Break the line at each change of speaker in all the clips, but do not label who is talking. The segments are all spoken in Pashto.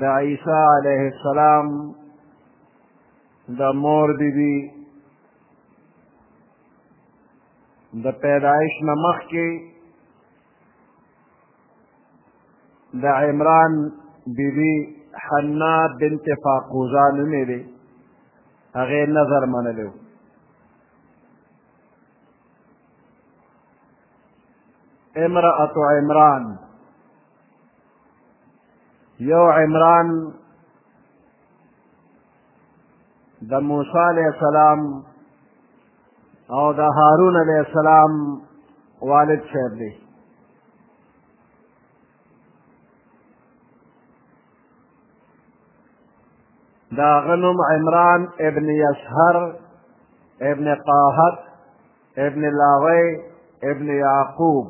د عیسی علیه السلام د مور بیبي د پیدایش نه مخکې د عمران بیبي حنا بنت فاقوزا نومې دی هغې نظر منلی و امرأة عمران یو عمران د موسی علیه السلام او د هارون علیه السلام والد صاحب دی دا غنم عمران ابن یسهر ابن قاهت ابن لاوی ابن یعقوب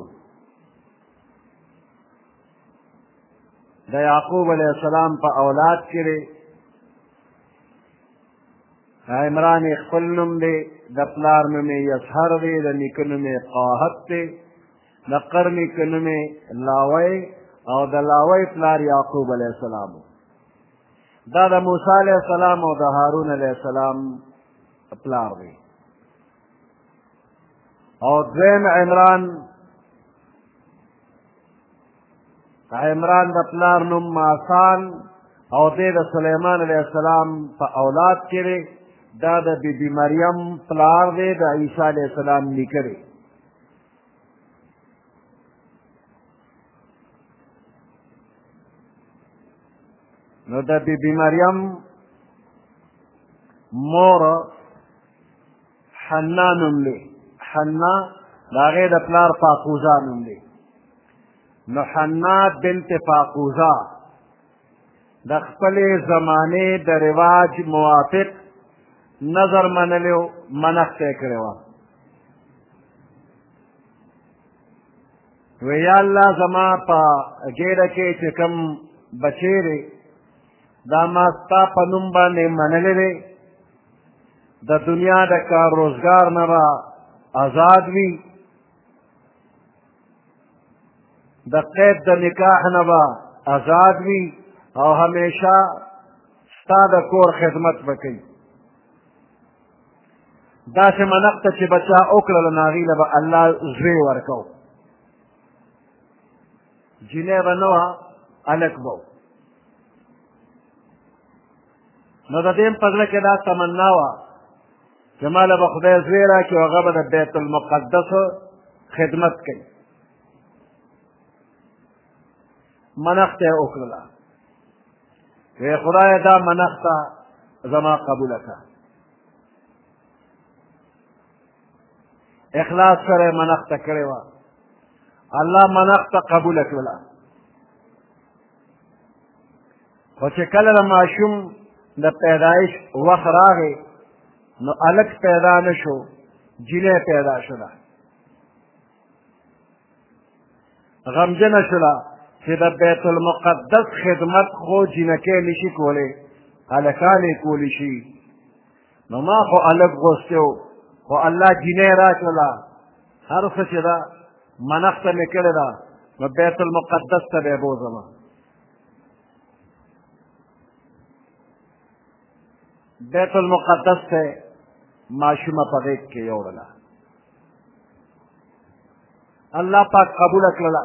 د یعقوب علیه السلام په اولاد کې دی عمران یې خپل نوم دی د پلار نوم یې یسهر دی د نیکه نوم یې قاهت دی د قر نیکه نوم یې لاوی او د لاوی پلار یعقوب علیه السلام دا د موسی علیه السلام او د هارون علیه السلام پلار دی او دویم عمران عمران د پلار نوم ماسان او دی د سلیمان علیه السلام په اولاد کې دی دا د بی بی مریم پلار دی د عیسی علیه السلام نیکه دی نو د بی بی مریم مور حنا نوم دی حنا د هغې د پلار فاقوزه نوم دی نو حنا بنت فاقوزه د خپلې زمانې د رواج موافق نظر منلی و منښت یې کړې وه وی یا الله زما په ګېډه کې چې کوم بچی دی دا ما ستا په نوم باندې منلی دی د دنیا د کار روزګار نه به آزاد وي د قید د نکاح نه به آزاد وي او همیشه ستا د کور خدمت به کوي داسې منق ته چې بچا وکړله نو هغوی له به الله زوی ورکو جینۍ به نه وه هلک به نو د دې په زړه کې دا تمنا وه چې ما له به خدای زوی راکړي هغه به د بیت المقدس خدمت کوي منښته یې وکړله وی خدای دا منښته زما قبوله کړه اخلاص سره منښته کړې وه الله منښته قبوله کړله خو چې کله د ماشوم د پیدایش وخت راغی نو هلک پیدا نه شو جینۍ پیدا شوله غمجنه شوله چې د بیت المقدس خدمت خو جینکۍ نشي کولی هلکان یې کولی شي نو ما خو الګ غوښتي وو خو الله جینۍ راکړله هر څه چې ده منښته مې کړې ده نو بیت المقدس ته به یې بوځم بیت المقدس ته ماشومه په غېږ کې یوړله الله پاک قبوله کړله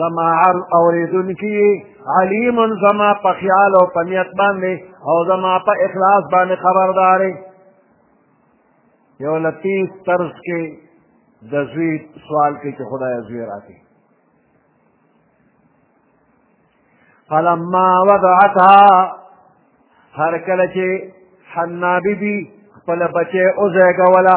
زما عرض اوریدونکي علیم زما په خیال او په نیت باندې او زما په اخلاص باندې خبردار یو لطیف طرز کې د زوی سوال کې چې خدای زوی راکړي فلما وضعتها هر کله چې حنا بی بی خپل بچی وزیږوله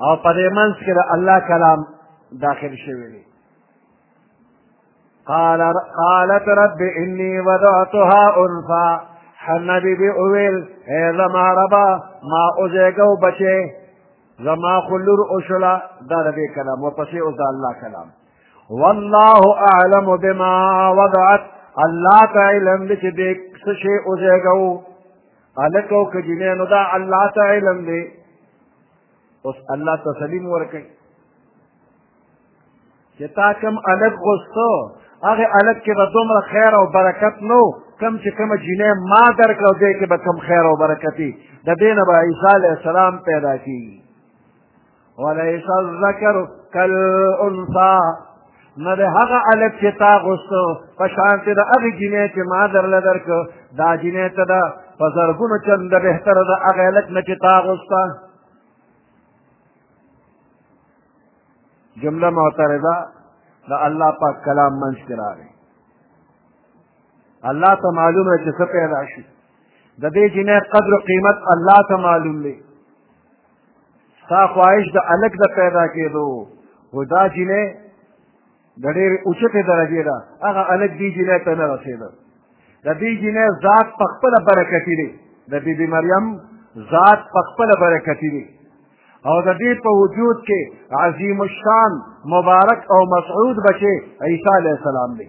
او په دې منځ کې د الله کلام داخل شوی دی قال قالت رب اني وضعتها انثى حنبي بي اويل اي زما ربا ما اوزيګو بچي زما خلور اوشلا دا ربي کلام وپسې او دا الله کلام والله اعلم بما وضعت الله تعالی علم دې چې دې څه شي اوزيګو هلک او که جینۍ نو دا الله ته علم دی اوس الله تسلیم ورکوي چې تا کوم هلک غوښتو هغه هلک کې به دومره خیر او برکت نو کم چې کومه جینۍ ما درکړه دی کې به کوم خیر او برکت د دې نه به عیسی علیه السلام پیدا کېږي وليس الذكر كالأنثى نه د هغه الف چې تا غوښتو په شانتې د هغې جینۍ چې ما درله درکړو دا جینۍ ته ده په زرګونو چنده بهتره ده هغه هلک نه چې تا غوښته جمله معترضه د الله پاک کلام منځ کې راغی الله ته معلومه چې څه پیدا شي د دې جنایت قدر و قیمت الله ته معلوم دی ستا خواهش د الک د پیدا کېدو خو دا جینۍ د ډېرې اوچتې درجې ده هغه الک دې جینۍ ته نه رسېده د دې جینۍ ذات په خپله برکتي دی د بیبي مریم ذات په خپله برکتي دی او د دې په وجود کې عظیم الشان مبارک او مسعود بچې عیسی علیه السلام دی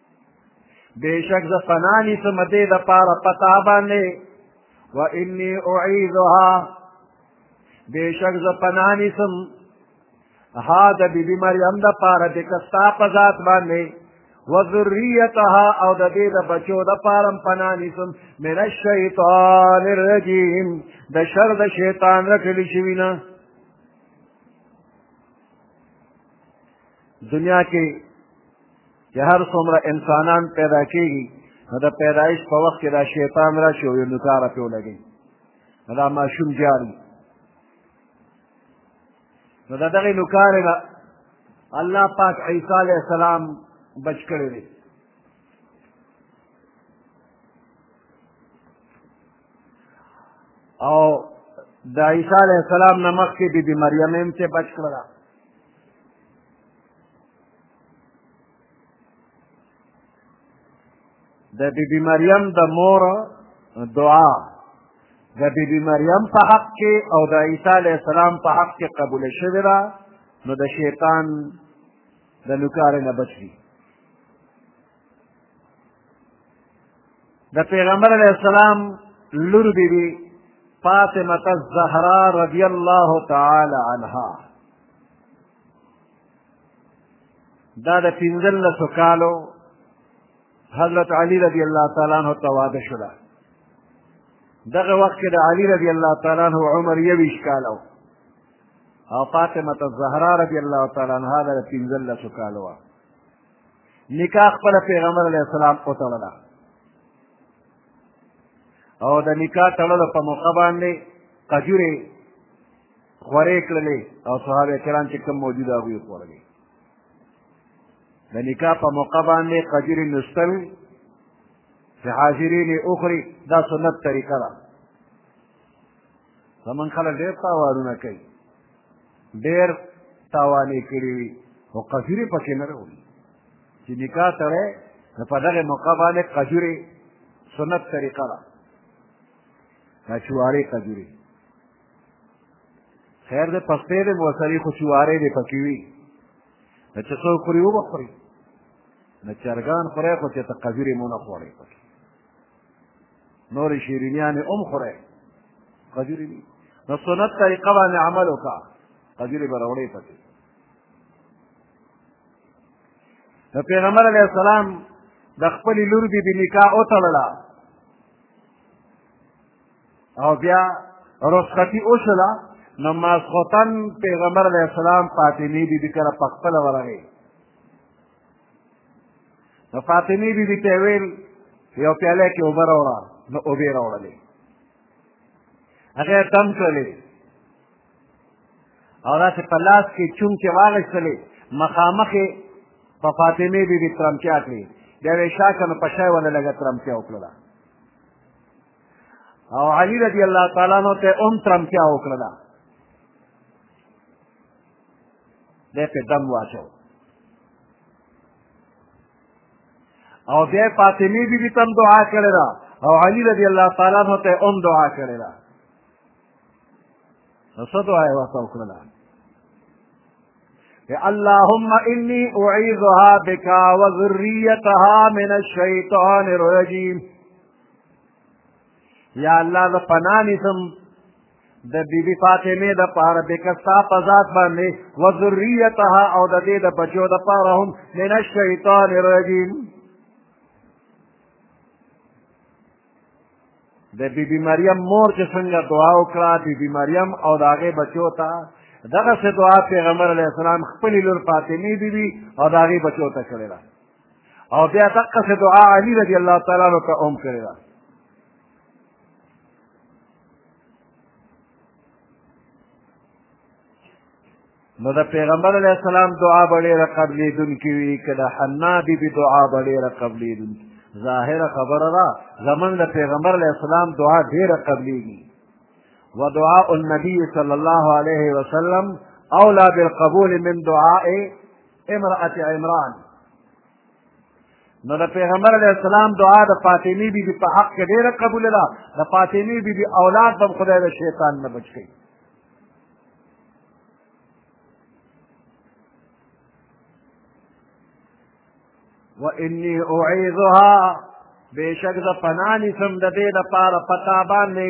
بېشک زه پناه نیسم دې دپاره په تا باندې و انی اعیذها بېشک زه پناه نیسم ها د بیبي مریم دپاره د که ستا په ذات باندې وذريتها او د دې د بچو د پارم پنا نیسم من الشیطان الرجیم د شر د شیطان رټل شوی نه دنیا کې چې هر څومره انسانان پیدا کېږي نو د پیدایش په وخت کې دا شیطان راشي او یو نوکاره پرې ولګوي نو دا ماشوم جاري نو د دغې نوکارې نه الله پاک عیسی علیه السلام بچ کړی دی او د عیسی علیه السلام نه مخکې بي بي مریم هم چې بچ کړله د بیبي مریم د مور دعا د بیبي مریم په حق کې او د عیسی علیه السلام په حق کې قبوله شوې ده نو د شیطان د نوکارې نه بچ دي د پیغمبر علیه السلام لور بیبي فاطمه الزهرا رضی الله تعالی عنها دا د پنځلسو کالو حضرت علی رضی الله تعالی عنه ته واده شوله دغه وخت کې د علی رضی الله تعالی عنه عمر یویشت کاله و او فاطمه الزهرا رضی الله تعالی عنها د پنځلسو کالو وه نکاح خپله پیغمبر علیه السلام وتړله او د نکاح تړلو په موقع باندې قجورې خورې کړلې او صحابه کرام چې کوم موجود هغوی خوړلې د نکاح په موقع باندې قجرې نستل چې حاضرین یې وخوري دا سنت طریقه ده زمونږ خلک ډېر تاوانونه کوي ډېر تاوان یې کړي وي خو قجرې پکې نه راولي چې نکاح سره نو په دغه موقع باندې قجورې سنت طریقه ده دا چوارې قجورې خیر د پخپې د موسري خو چوارې دې پکې وي نو چې څوک خوري وبه خوري نو چرګان خورې خو چې ته قذیرې مو نه خوړې پکې نورې شیرینیانې هم خورې قذیرې دي نو سنت طریقه باندې عمل وکړه قذیرې به راوړې پکې د پیغمبر علیه السلام د خپلې لور بي بي نکاح وتړله او بیا رخصتي وشوله نو ماسخوتن پیغمبر علیه السلام فاطمې بیبي کره په خپله ورغی نو فاطمې بیبي ته یې ویل یو پیاله کې اوبه راوړه نو اوبه راوړلې هغه تم کړلې او داسې په لاس کې چونکې واغېستلې مخامخ یې په فاطمې بیبي ترمچیا کړې بیا یې شا کړه نو په شی ونه لږه ترمچیا وکړله او علی رضی الله تعالی نو ته هم ترمتیا وکړه دا دې په دم واچو او بیا فاطمی بی بی تم دعا کړی دا او علی رضی الله تعالی نو ته هم دعا کړی دا نو څه دعا یې ورته وکړله اللهم إني أعيذها بك وذريتها من الشيطان الرجيم یا الله زه پناه نیسم د بیبي فاطمه د پاره د کستا په ذات باندې و ذریتها او د دې د بچو د پاره هم من الشیطان الرجیم د بیبي مریم مور چې څنګه دعا وکړه بیبي مریم او د هغې بچو ته دغسې دعا پیغمبر علیه السلام خپلې لور فاطمې بیبي او د هغې بچو ته کړې ده او بیا دقسې دعا علي رضی الله تعالی عنه ته هم کړې ده نو د پیغمبر علیه السلام دعا به ډېره قبلېدونکې وي که د حنا بیبي دعا به ډېره قبلېدونکې ظاهره خبره ده زمونږ د پیغمبر علیه السلام دعا ډېره قبلېږي و دعاء النبي صلی الله علیه وسلم اولا بالقبول من دعاء امرأت عمران نو د پیغمبر علیه السلام دعا د فاطمي بیبي په حق کې ډېره قبوله ده د فاطمي بیبي اولاد به خدای د شیطان نه بچ کوي وإني أعيذها بشک ز پناه نیسم د دې لپاره پتا باندې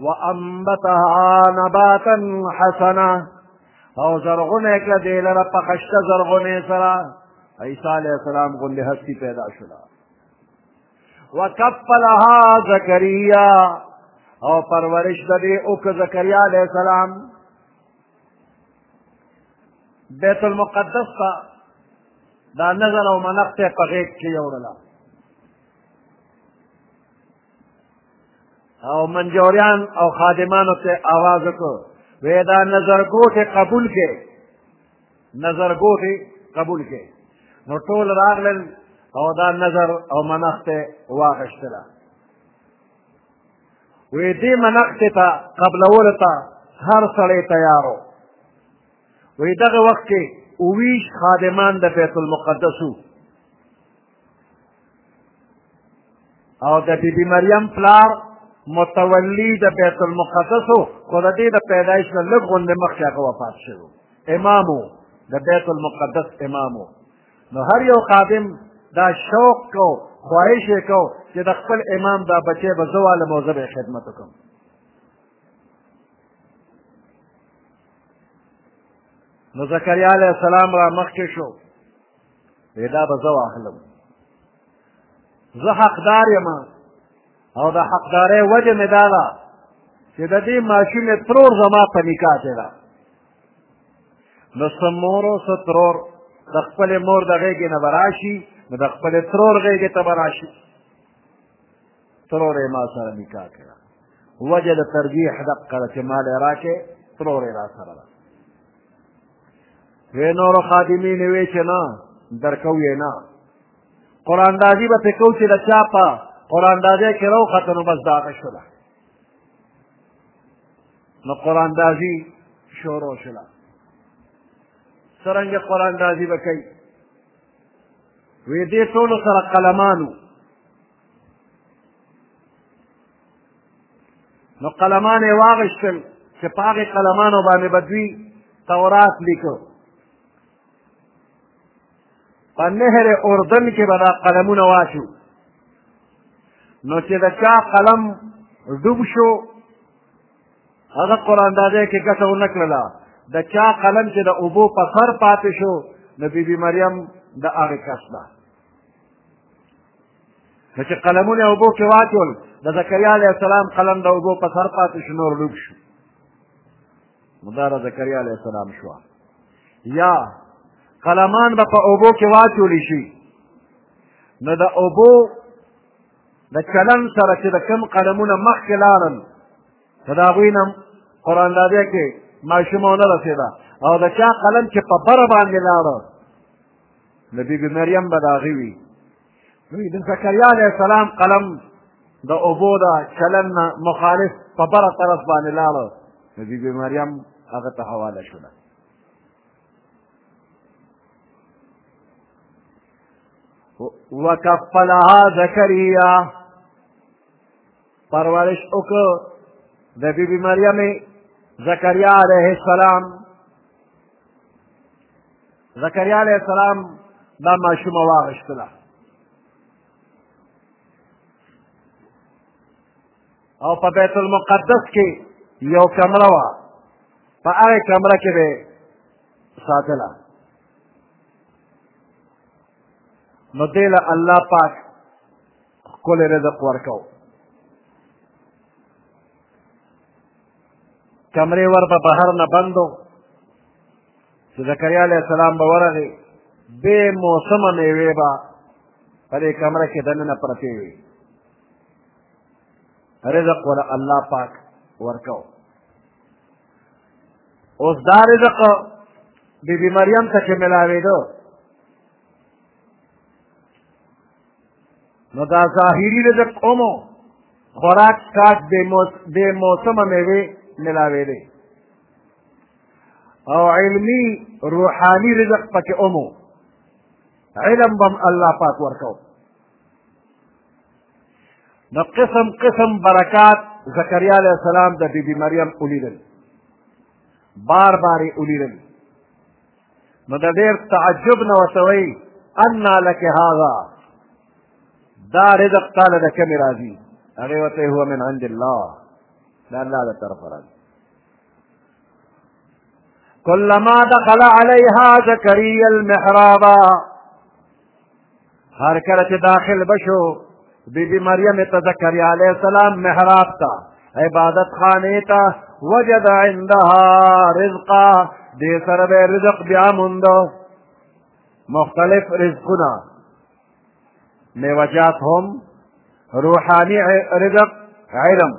وانبتها نباتا حسنا او زرغونه کړه دې لره په خشته زرغونه سره عیسی علیه السلام غوندې هستی پیدا شوله وکفلها زکریا او پرورش د دې او که زکریا علیه السلام بیت المقدس ته دا نظر او منق ته په غېږ کې یوړله او منجوریان او خادمانو ته آواز وکړو وی دا نظرګوټې قبول کې نظرګوټې قبول کې نو ټول راغلل او دا نظر او منښته واخیستله وی دې منښتې ته قبلولو ته هر سړی تیار و وی دغه وخت کې اوویشت خادمان د بیت المقدس وو او د بی بی مریم پلار متولی د بیت المقدس و خو د دې د پیدایش نه لږ غوندې مخکې هغه وفات شوی امام و د بیت المقدس امام و نو هر یو خادم دا شوق کو خواهش یې کو چې د خپل امام دا بچی به زه والم او زه به یې خدمت وکړم نو زکریا علیه السلام را مخکې شو دی دا به زه واخلم زه حقدار یم او د حقدارۍ وجه مې دا ده چې د دې ماشوم ترور زما په نکاح کې ده نو څه مور او څه ترور د خپلې مور د غېږې نه به راشي نو د خپلې ترور غېږې ته به راشي ترور یې ما سره نکاح کړه وجه د ترجیح دقه ده چې مال یې راکې ترور یې را سره ده وی نورو خادمین وی چې نه درکو یې نه قراندازي به پې کوو چې د چا په قراندازۍ کې راوخته نو بس داغه شوله نو قراندازي شروع شوله څرنګه قراندازي به کوي وی دې ټولو سره قلمانو نو قلمان یې واغشتل چې په هغې قلمانو باندې به دوی تورات لیکو په نهر اردن کې به دا قلمونه واچو نو چې د چا قلم ډوب شو هغه قرآن داده کې ګټه ونه کړله د چا قلم چې د اوبو په سر پاتې شو نو بیبي مریم د هغې کس ده نو چې قلمونه اوبو کې واچول د زکریا علیه السلام قلم د اوبو په سر پاتې شو نور ډوب شو نو دا د زکریا علیه السلام شوه یا قلمان به په اوبو کې واچولی شي نو د اوبو د چلن سره چې د کم قلمونه مخکې لاړل نو د هغوی نه قرآن دادی کې ماشوم ونه رسېده او د چا قلم چې په بره باندې لاړه د بیبي مریم به د هغې وي نو د زکریا علیه السلام قلم د اوبو د چلن نه مخالف په بره طرف باندې لاړه نو بیبي مریم هغه ته حواله شوله وکفلها زکریا پرورش وکړ د بیبي مریم زکریا علیه السلام زکریا علیه السلام دا ماشومه واغشتله او په بیت المقدس کې یو کمره وه په هغې کمره کې به ساتله نو دې له الله پاک ښکلی رزق ورکو کمرې ور په بهر نه بندو چې زکریا علیه السلام به ورغی بې موسمه میوې به په دې کمره کې دننه پرتې وي رزق ولا الله پاک ورکو اوس دا رزق بی بی مریم ته چې ملاوېدو نو دا ظاهري رزق هم خوراک کاټ بې موسمه میوې ملاوېدې او علمی روحانی رزق پکې اومو علم بم الله پاک ورکو نو قسم قسم برکات زکریا علیہ السلام د بیبي مریم ولیدل بار بار یې ولیدل نو د ډېر تعجب نه ورته وایي انا لک هذا دا رزق تعالی د کومې راځي هغې ورته هو من عند الله د الله له طرفه راځي کلما دخل علیها زکریا المحراب هر کله چې داخل بشو بی بی مریم ته زکریا علیه السلام محراب ته عبادت خانه ته وجد عندها رزقا دې سره به رزق بیا موندو مختلف رزقونه میوجات هم روحانی رزق علم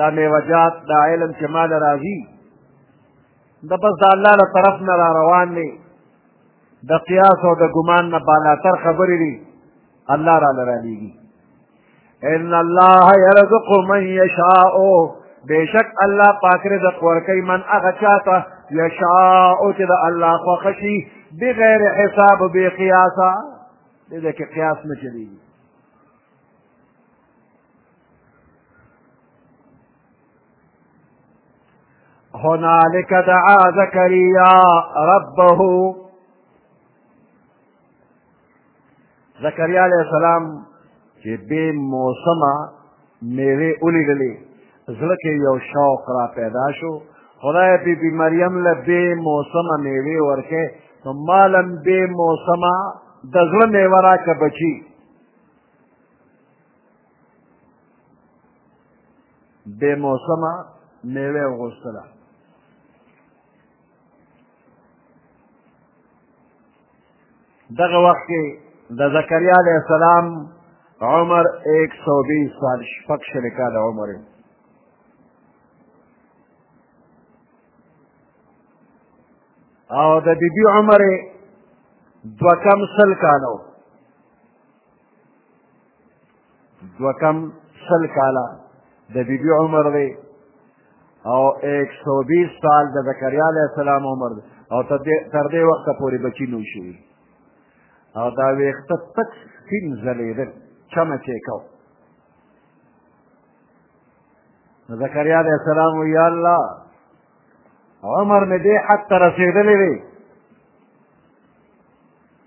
دا میوجات دا علم چې ما له راځي د بس د الله له طرف نه را روان دی د قیاس او د ګمان نه بالاتر خبرې دي الله را لره لیږي ان الله يرزق من يشاء بشک الله پاک رزق ورکي من هغه چاته يشاء چې د الله خوښ شي بغیر حساب بې قیاسه دې کې قیاس نه چلیږي هنالك دعا زكريا ربه زكريا عليه السلام چې بې موسمه میوې ولیدلې زړه کې یو شوق را پیدا شو خدای بی بی مریم له بې موسمه میوې ورکې نو مالم بې موسمه د زړه میوه راکه بچي بې موسمه میوه وغوښتله دغه وخت کې د زکریا علیه السلام عمر ایک سو بیس سال شپږ شل کاله عمر یې او د بیبي عمر یې دوه کم سل کاله دوه کم شل کاله د بیبي عمر دی او ایک سو بیس سال د زکریا علیه السلام عمر دی او تر دې وخته پورې بچي نه شوي او دا ویښته تک سپین ځلېدل چمه چې کو نو زکریا علیه السلام وی یا الله عمر مې دې حد ته رسېدلی دی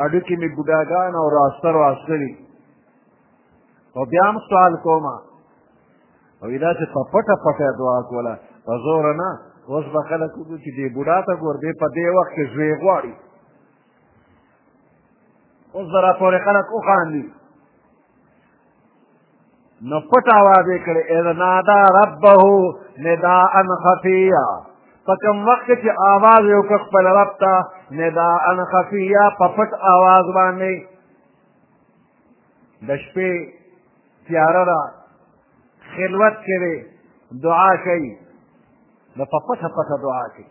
هډوکي مې بوډاګان او راسته راسته وي او بیا هم سوال کوم او دا چې په پټه پټه دعا کوله په زوره نه اوس به خلک وګوري چې دې بوډا ته ګور دی په دې وخت کې زوی غواړي اوس به راپورې خلک وخاندي نو پټ آواز یې کړی اذ نادا ربه نداء خفیا په کوم وخت کې آواز یې وکړ خپل رب ته نداء خفیا په پټ آواز باندې د شپې تیاره ده خلوت کې دی دعا کوي نو په پټه پټه دعا کوي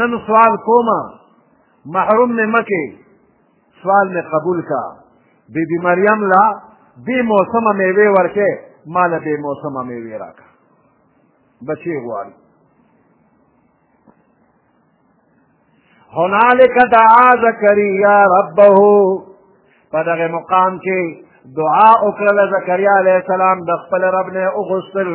نن سوال کوم محروم مې مکه سوال مې قبول کا بی بی مریم لا بی موسمه میوه ورکه مال بی موسمه میوه راکا بچی غواړي هنالک دعا زکریا ربه په دغه مقام کې دعا وکړه زکریا علیه السلام د خپل رب نه وغوښتل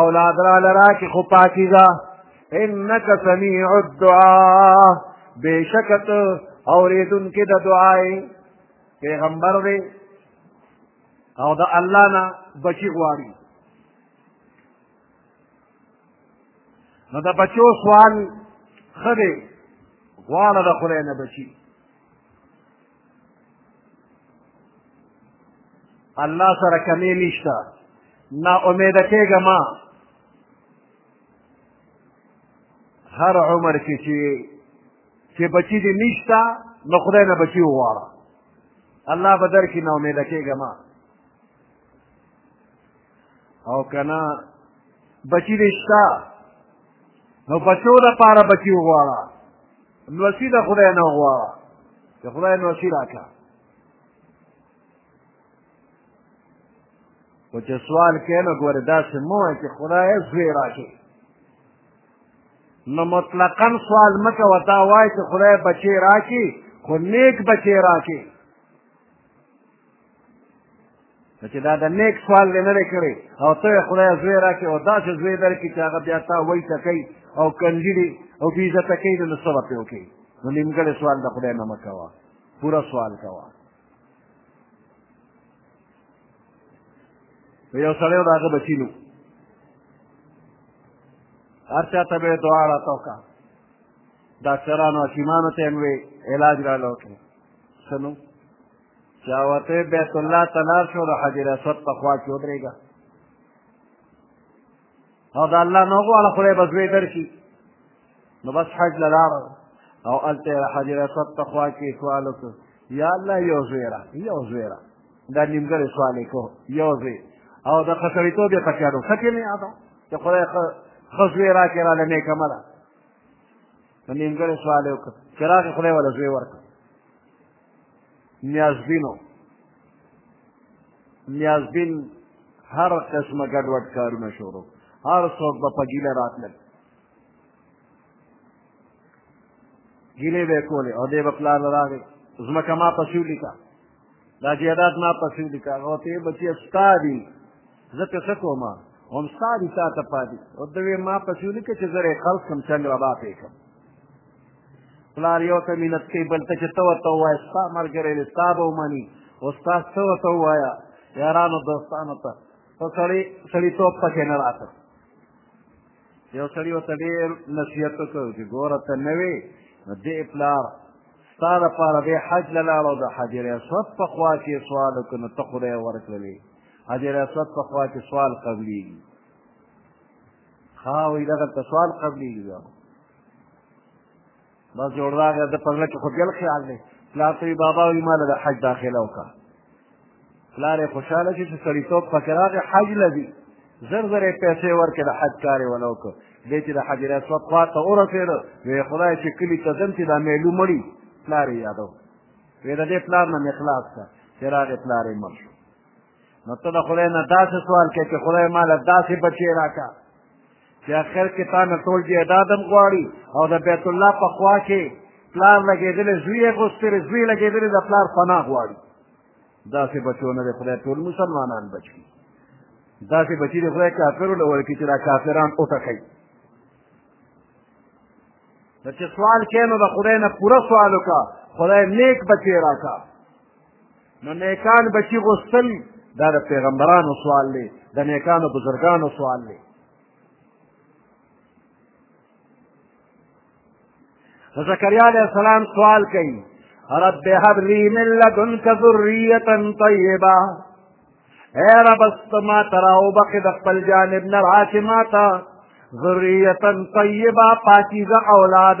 اولاد را لرا کې خو پاکیزه انک سمیع الدعاء بشکت اوریدن کې د دعای پیغمبر دی او د الله نه بچی غواړي نو د بچو سوال ښه دی غواړه د خدای نه بچي الله سره کمی نشته نا امیده کېږه ما هر عمر کې چې چې بچی دې نشته نو خدای نه بچی وغواړه الله به درکړي نا امیده کېږه ما او کنا بچی دې شته نو بچو د پاره بچی وغواړه نوسی د خدای نه وغواړه د خدای نوسی راکړه خو چې سوال کوې نو ګورې داسې مه وایه چې خدایه زوی راکړي نو مطلقا سوال مه کوه دا وایه چې خدای بچی راکړي خو نیک بچی راکړي نو چې دا د نیک سوال دی نه دی کړی او ته یې خدای زوی راکړې او داسې زوی درکړي چې هغه بیا تا وایي ته کوي او کنجي دي او بې عزته کوي نو څه به پرې وکړي نو نیمګړی سوال د خدای نه مه کوه پوره سوال کوه یو سړی او د هغه بچي نو هر چا ته به یې دعا راته وکړه ډاکټرانو حکیمانو ته یې علاج راله وکړي څه نو چا ورته بیت الله ته لاړ شو د حجر اسود په خوا کې ودرېږه او د الله نه وغواړه خدای به زوی درکړي نو بس حج له لاړه او هلته یې حجر اسود په خوا کې سوال وکړ یا الله یو زوی را یو زوی را دا نیمګړی سوال یې کو یو زوی او د ښه سړیتوب یې پکې اړو ښه کې مې یاده چې خدای ښه زوی راکړې راله نیکه مه ده نو نیمګړی سوال یې وکړ چې راغې خدای وله زوی ورکړ نیازبینو نیازبین هر قسمه ګډوډ کارونه شروع هر څوک به په ګیله راتلل ګیلې به یې کولې او دی به پلار راغی ځمکه ما پسې ولیکه دا جیدات ما پسې ولیکه هغه ورته یې بچیه ستا دي زه پې څه کوم هم ستا دي تا ته پاتې ورته ویې ما پسې ولیکه چې زه یې خلق کړم څنګه به ما پرې کړم پلار یو ته مینت کوي بل ته چې ته ورته ووایه ستا ملګری دی ستا به ومني استاد ته ورته ووایه یارانو دوستانو ته خو سړی سړیتوب پکې نه راته یو سړي ورته ډېر نصیحت وکړ چې ګوره ته نه وې نو دې پلار ستا لپاره دی حج له لاړو د حجر اسود په خوا کې سوال وکړ نو ته خدای ورکړلې حجر اسود په خوا کې سوال قبلېږي ښه وایي دغلته سوال قبلېږي بس جوړ راغی د په زړه کې خو بل خیال دی پلار ته بابا وایي ما د حج داخله وکړه پلار یې خوشحاله شي چې سړیتوب پکې راغی حج له ځي زر زر یې پیسې ورکړې د حج کار یې ونه وکړ دی چې د حجر اسود خوا ته ورسېده وی خدای چې کلي ته ځم چې دا میلو مړي پلار یې یادو وی د دې پلار نه مې خلاص کړه چې راغې پلار یې مړ شو نو ته د خدای نه داسې سوال کوې چې خدای ما له داسې بچی راکړه چې اخر کې تا نه ټول جایداد هم غواړي او د بیت الله په خوا کې پلار لګېدلی زوی یې غوښتلی زوی لګېدلی د پلار فنا غواړي داسې بچو نه دی خدای ټول مسلمانان بچ کړي داسې بچي دی خدای کافرو له ورکړي چې دا کافران وټکوي نو چې سوال کوې نو د خدای نه پوره سوال وکړه خدای نیک بچی راکړه نو نیکان به چې غوښتل دا د پیغمبرانو سوال دی د نیکانو بزرګانو سوال دی زکریا علیہ السلام سوال کوي رب هب لي من لدنك ذرية طيبة اے رب است ما ترا او بخ د خپل جانب نه راکې ما ته ذریه طیبه پاکیزه اولاد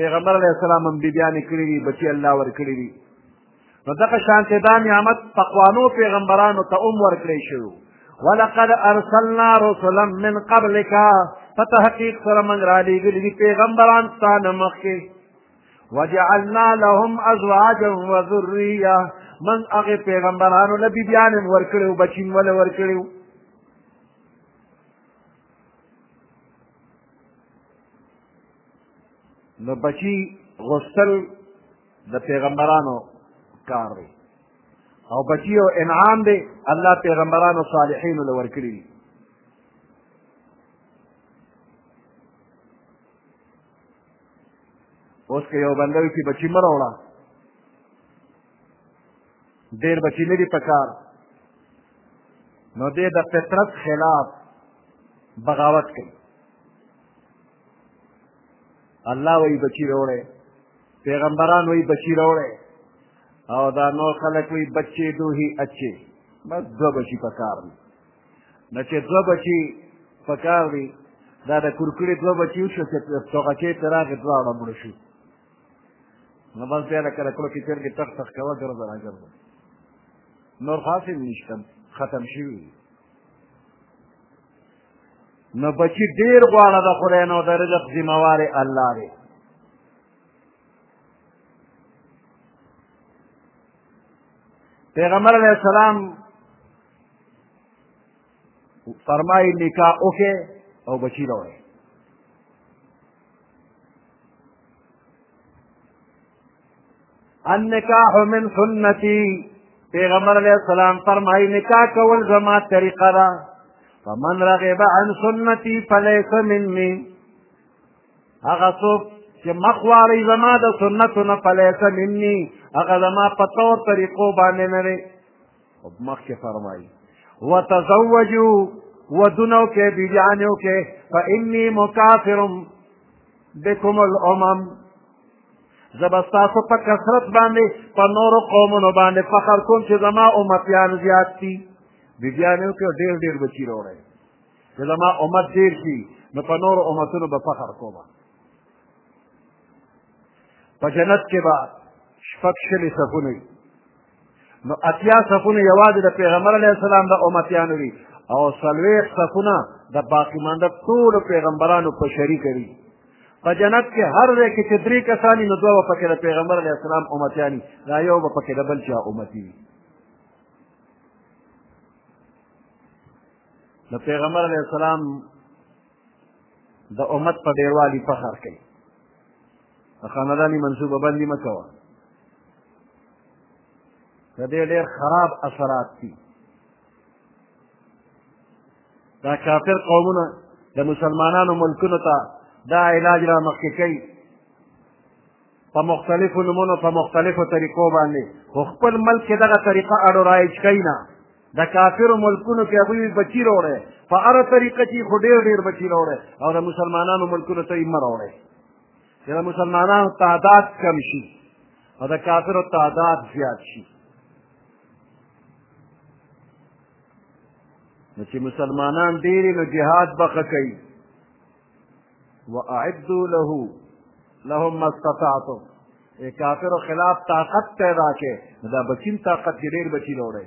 پیغمبر علیه السلام هم بیبیانې کړي دي بچي الله ورکړي دي نو دغه شانته دا نعمت پخوانو پیغمبرانو ته هم ورکړی شوی ولقد ارسلنا رسلا من قبلك فتحقیق سره موږ رالیږلي دي پیغمبران ستا نه مخکې وجعلنا لهم ازواجا وذريه من هغه پیغمبرانو له بیبیان هم ورکړي او بچین ول ورکړي نو بچی غوښتل د پیغمبرانو کار دی او بچی او انعام دی الله پیغمبرانو صالحینو له ورکړي دي اوس که یو بنده وي چې بچي مه راوړه ډېر به چې نه دي په کار نو دی د فطرت خلاف بغاوت کوي الله وایي بچي راوړی پیغمبران وایي بچي راوړی او دا نور خلک وایي بچې دوهي اچې بس دوه بچي په کار دي نو چې دوه بچي په کار دي دا د کرکړې دوه بچي وشو چې توغچې پرې راغې دواړه مړه شو نو بس بیا لکه لکړو کې چرګې تخ تخ کوه ګرځه را ګرځه نور حاصل نشته ختم شوي نو بچی ډیر غواړه د خدای نو د رزق ذمہوار الله دی پیغمبر علیہ السلام فرمای نکاح اوکه او بچی راوړي النکاح من سنتی پیغمبر علیہ السلام فرمائی نکاح کول زما طریقه ده فمن رغب عن سنتی فلیس منی هغه څوک چې مخواری زما د سنتو نه فلیس منی هغه زما په طور طریقو باندې نه مخکې فرمایي وتزوجو ودنو کې بیبیانو کې فإني مکافر بكم الأمم زبستاسو په کثرت باندې په نورو قومونو باندې فخر کوم چې زما امتیان زیات دي بیبیانو کې ډېر ډېر بچي راوړی چې زما امت ډېر شي نو په نورو امتونو به فخر کوم په جنت کې به شپږ شلې صفونه وي نو اتیا صفونه یوازې د پیغمبر علیه السلام د امتیانو دي او څلوېښت صفونه د باقي مانده ټولو پیغمبرانو په شریکه دي په جنت کې هر ځای کې چې درې کسان وي نو دوه به پکې د پیغمبر علیه السلام امتیان وي دا یو به پکې د بل چا امتي وي د پیغمبر علیه السلام د امت په ډېروالي فخر کوي خاندانی منصوبه بندي مه کوه د دې ډېر خراب اثرات دي دا کافر قومونه د مسلمانانو ملکونو ته دا علاج را مخکې کوي په مختلفو نمونو په مختلفو طریقو باندې خو خپل ملک کې دغه طریقه اړو رایج کوي نه د کافرو ملکونو کې هغوی بچي راوړی په هره طریقه چې خو ډېر ډېر بچي راوړی او د مسلمانانو ملکونو ته یې مه راوړی چې د مسلمانانو تعداد کم شي او د کافرو تعداد زیات شي نو چې مسلمانان ډېر نو جهاد به ښه کوي واعدو له لهم ما استطعتم ای کافرو خلاف طاقت پیدا کې دا بچین طاقت کې ډېر بچی لوړی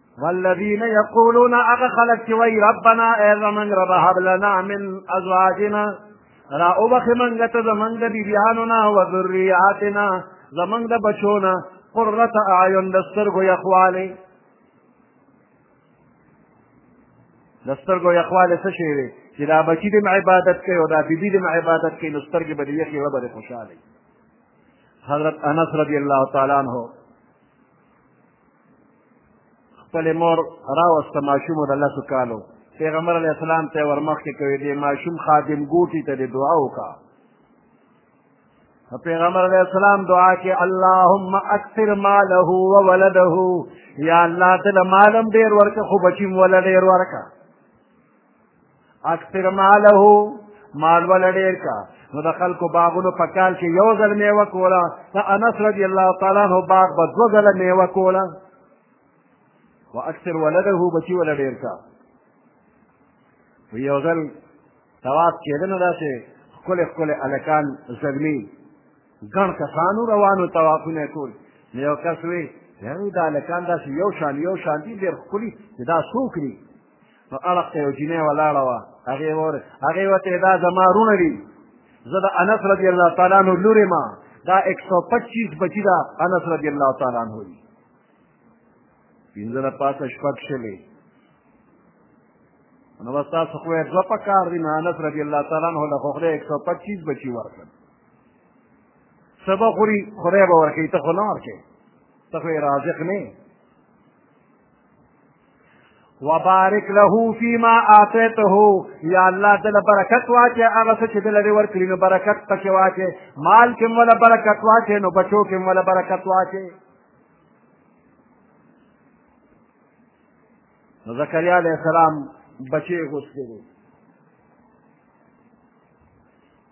والذین یقولون هغه خلک چې وایي ربنا ای زمونږ ربه هب لنا من ازواجنا را وبخې مونږ ته زمونږ د بیبیانو نه و ذریاتنا زمونږ د بچو نه قرة اعین د سترګو یخوالی د سترګو یخوالی څه شی دی چې دا بچي دې عبادت کوي او دا بیبي دې عبادت کوي نو سترګې به دې یخې وړه به دې خوشحاله حضرت انس رضی الله تعالی عنه خپلې مور راوسته ماشوم د لسو کالو پیغمبر علیه السلام ته ور مخکې کوي دې ماشوم خادم ګوټي ته دې دعا وکړه پیغمبر علیہ السلام دعا کې اللهم اکثر ماله وولده یا الله تعالی مالم ډیر ورکه خو بچیم ول ډیر ورکه اکثر ماله مال ول ډیر کا نو د خلکو باغونو په کال کې یو ځل میوه کوله د انس رضی الله تعالی عنه باغ به دوه ځله میوه کوله و اکثر ولده بچی ول ډیر کا یو ځل طواف کېده نو داسې ښکلې ښکلې هلکان زلمي ګڼ کسانو روانو طوافونه کول نو یو کس وی یعنی دا هلکان داسې یو شان یو شان دي ډېر ښکلي چې دا څوک دي نو اړخ ته یو جینۍ ولاړه وه هغې وره هغې ورته دا زما رونه دي زه د انس رضی الله تعالی عنه لور یم دا ایک سو پچیس بچي ده انس رضی الله تعالی عنه دي پنځه نه پاته شپږ شلې نو بس تاسو خو یې دوه په کار دي نو انس رضی الله تعالی عنه له خو خدای ایک سو پچیس بچي ورکړل سبا خوري خدای به ورکوي ته خو نه ورکوې ته خو یې رازق نه وبارک له فيما آتيته یا الله دل برکت واچه هغه څه چې دل لري ورکړي نو برکت پکې واچه مال کې مولا برکت واچه نو بچو کې مولا برکت واچه نو زکریا علیہ السلام بچی غوښتي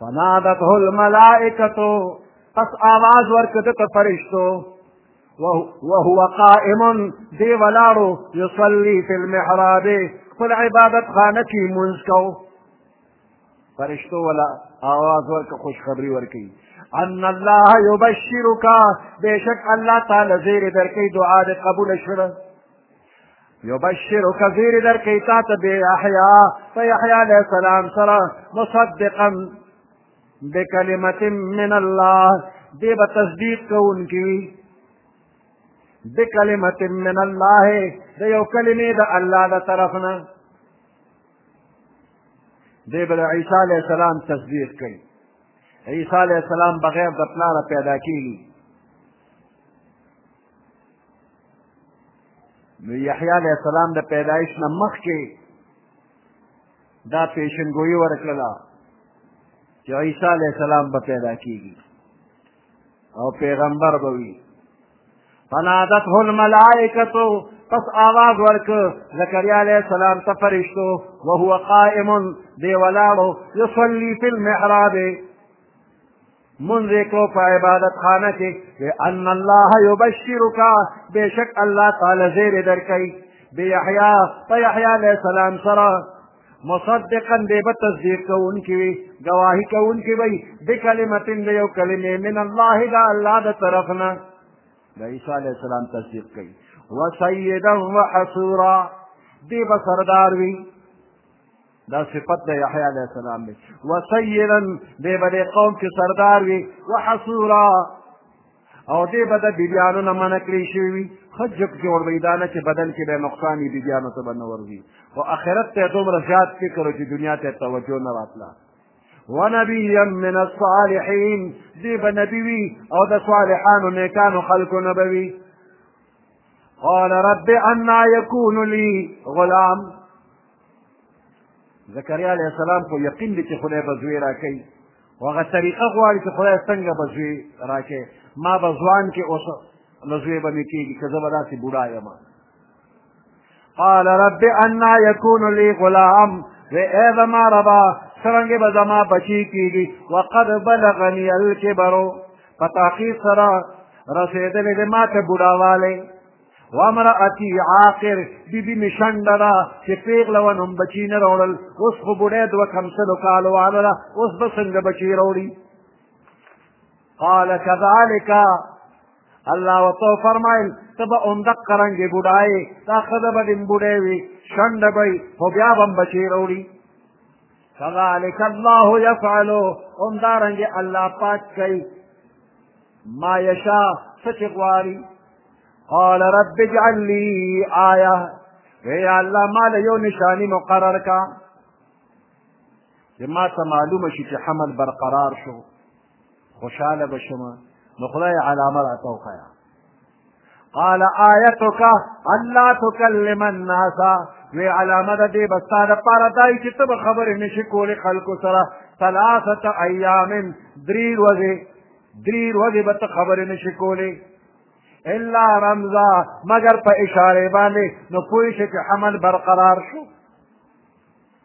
فنادته الملائکه پس آواز ورکړه ته فرشتو وهو قائم دی ولاړو یصلي فی المحراب خپل عبادت خانه کې مونږ کو فرشتو ولا آواز ورک خوشخبری ورکی ان الله یبشرک بشک الله تعالی زیر درکې دعا دې قبول شوه یبشرک زیر در کوي تا ته بې یحیا په یحیا علیه السلام سره مصدقا بکلمة من الله دې به تصدیق کوونکي وي بکلمة من الله د یو کلمې د الله د طرف نه دې به د عیسی علیه السلام تصدیق کوي عیسی علیه السلام بغیر د پلاره پیدا کیږي نو یحیی علیه السلام د پیدایش نه مخکې دا پیشنګویي ورکړله چې عیسی علیه السلام به پیدا کیږي او پیغمبر به وي فنادته الملائکة پس آواز ورک زکریا علیہ السلام ته فرشتو وهو قائم دی ولاړو یصلی فی المحراب منذ کو په عبادت خانه کې ان الله یبشرک بشک الله تعالی زیر درکای بیحیا په یحیا علیہ السلام سره مصدقا دی به تصدیق کوونکی وي ګواهي کوونکی وي بکلمتن د یو کلمې من الله د الله د طرف نه د عیسی علیه السلام تصدیق کوي وسیدا وحصورا دی به سردار وي دا صفت د یحیی علیه السلام دی وسیرا دی به د قوم کې سردار وي وحصورا او دی به د بیبیانو نه منع کړی شوي وي ښه جک جوړ وي دا نه چې بدن کې به یې نقصان وي بیبیانو ته به نه ورځي خو آخرت ته یې دومره زیات فکر و چې دنیا ته توجه نه راتله ونبيا من الصالحين دي بنبي او د صالحانو نیکانو خلقو نبوي قال رب انا يكون لي غلام زکریا علیه السلام خو یقین دی چې خدای به زوی راکوي خو هغه طریقه غواړي چې خدای څنګه به زوی راکوي ما به ځوان کې اوس له زوی به مې کېږي که زه به داسې بوډا یم قال رب انا یکون لی غلام و ای زما ربا څرنګه به زما بچی کېږي وقد بلغني الکبر په تحقیق سره رسېدلې د ما ته بوډاوالی وامرأتی عاقر بی بی می شنډه ده چې پېغله وه نو بچي نه راوړل اوس خو بوډۍ دوه کم سلو کالو واله ده اوس به څنګه بچي راوړي قال كذلك الله وتو فرمایل ته به اوندق قرنګې بوډای دا ښځه به دې بوډۍ وي شنډه به خو بیا به هم بچې راوړي کذالک الله یفعل هم دارنګ الله پاک کوي ما یشا څه چې غواړي قال رب اجعل لي آیه وی الله ما له یو نشانی مقرر کا چې ما ته معلومه شي چې حمل برقرار شو خوشاله به شم نو خدای علامه راته وښیه قال آیتک الله تکلم الناس وی علامه د دې بستا د پاره دای چې ته به خبرې نشي کولې خلکو سره ثلاثه ایام درې ورځې درې ورځې به ته خبرې نشي کولې الا رمزا مگر په اشاره باندې نو پوه شي چې حمل برقرار شو